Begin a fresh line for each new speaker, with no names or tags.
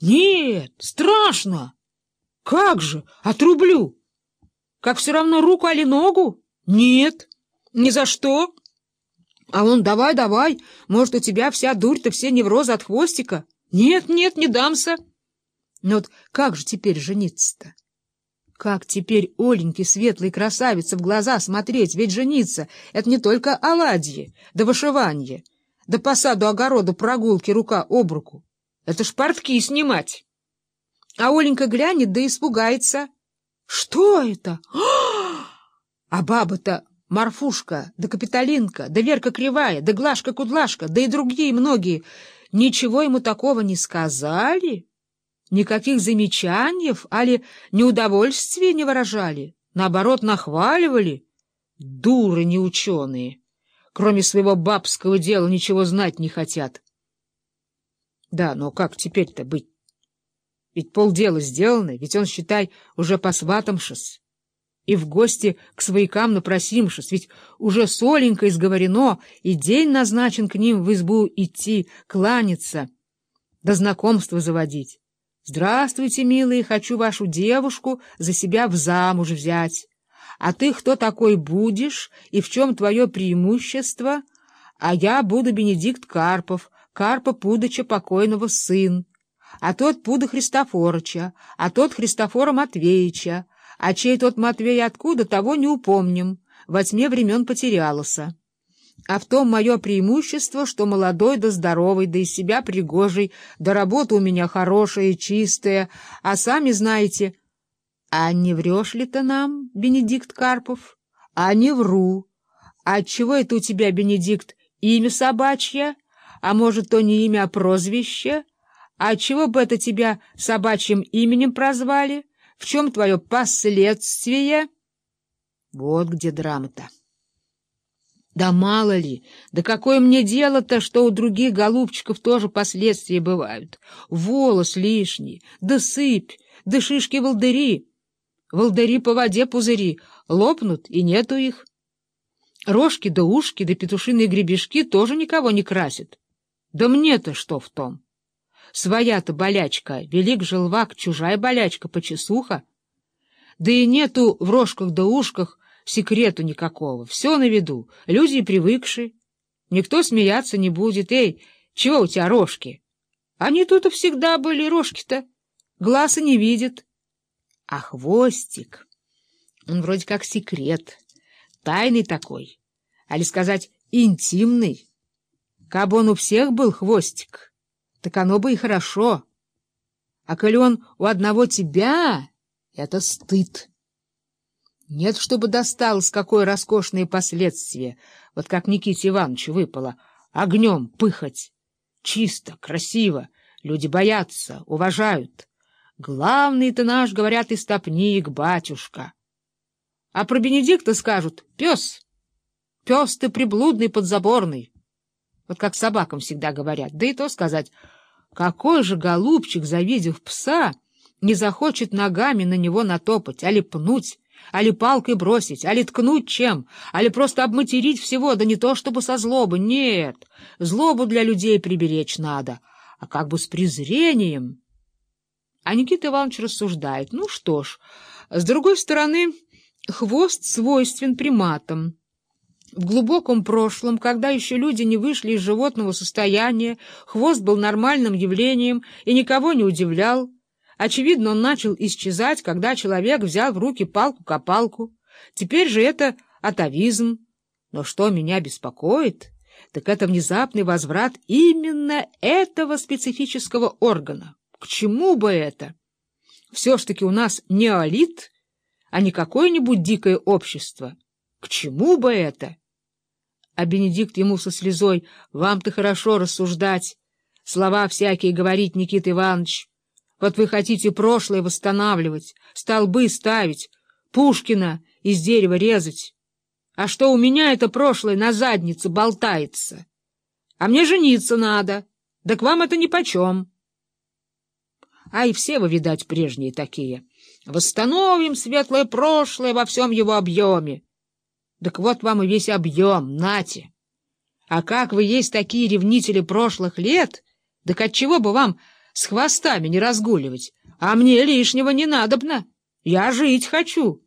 Нет, страшно. Как же, отрублю. Как все равно руку али ногу? Нет, ни за что. А он, давай, давай, может, у тебя вся дурь-то, все неврозы от хвостика? Нет, нет, не дамся. Но вот как же теперь жениться-то? Как теперь Оленьке светлой красавице в глаза смотреть? Ведь жениться — это не только оладьи, да вышивание, да по саду-огороду прогулки рука об руку. Это ж портки снимать. А Оленька глянет, да испугается. Что это? А баба-то Марфушка, да Капитолинка, да Верка Кривая, да Глашка-Кудлашка, да и другие многие ничего ему такого не сказали, никаких замечаний, али неудовольствия не выражали, наоборот, нахваливали. Дуры неученые, кроме своего бабского дела, ничего знать не хотят. Да, но как теперь-то быть? Ведь полдела сделано, ведь он, считай, уже посватомшись и в гости к своякам напросимшись, ведь уже с Оленькой сговорено, и день назначен к ним в избу идти, кланяться, до знакомства заводить. Здравствуйте, милые, хочу вашу девушку за себя в замуж взять. А ты кто такой будешь и в чем твое преимущество? А я буду Бенедикт Карпов, Карпа Пудыча покойного сын, а тот Пуда Христофорыча, а тот Христофора Матвеича, а чей тот Матвей откуда, того не упомним, во тьме времен потерялся. А в том мое преимущество, что молодой да здоровый, да из себя пригожий, да работа у меня хорошая и чистая, а сами знаете... А не врешь ли ты нам, Бенедикт Карпов? А не вру. А отчего это у тебя, Бенедикт, имя собачье? А может, то не имя, а прозвище? А отчего бы это тебя собачьим именем прозвали? В чем твое последствие? Вот где драма-то. Да мало ли, да какое мне дело-то, что у других голубчиков тоже последствия бывают. Волос лишний, да сыпь, да шишки-волдыри. Волдыри по воде пузыри, лопнут, и нету их. Рожки да ушки да петушиные гребешки тоже никого не красят. Да мне-то что в том? Своя-то болячка, велик желвак, чужая болячка, почесуха. Да и нету в рожках да ушках секрету никакого, все на виду, люди привыкшие. Никто смеяться не будет. Эй, чего у тебя рожки? Они тут и всегда были рожки-то, глаза не видят. А хвостик, он вроде как секрет, тайный такой, али сказать, интимный. Кабы он у всех был хвостик, так оно бы и хорошо. А коли он у одного тебя, это стыд. Нет, чтобы досталось какое роскошные последствия, вот как Никите Ивановичу выпало, огнем пыхать. Чисто, красиво, люди боятся, уважают. Главный-то наш, говорят, истопник, батюшка. А про Бенедикта скажут — пес. Пес ты приблудный, подзаборный. Вот как собакам всегда говорят. Да и то сказать, какой же голубчик, завидев пса, не захочет ногами на него натопать, али пнуть, али палкой бросить, али ткнуть чем, али просто обматерить всего, да не то чтобы со злобы, нет, злобу для людей приберечь надо, а как бы с презрением. А Никита Иванович рассуждает, ну что ж, с другой стороны, хвост свойствен приматам. В глубоком прошлом, когда еще люди не вышли из животного состояния, хвост был нормальным явлением и никого не удивлял. Очевидно, он начал исчезать, когда человек взял в руки палку-копалку. Теперь же это атовизм. Но что меня беспокоит, так это внезапный возврат именно этого специфического органа. К чему бы это? Все ж таки у нас неолит, а не какое-нибудь дикое общество. К чему бы это? А Бенедикт ему со слезой, вам-то хорошо рассуждать, слова всякие говорить, Никита Иванович. Вот вы хотите прошлое восстанавливать, столбы ставить, Пушкина из дерева резать. А что у меня это прошлое на заднице болтается? А мне жениться надо, да к вам это нипочем. А и все вы, видать, прежние такие. Восстановим светлое прошлое во всем его объеме. Так вот вам и весь объем, нате. А как вы есть такие ревнители прошлых лет, так отчего бы вам с хвостами не разгуливать, а мне лишнего не надобно. Я жить хочу.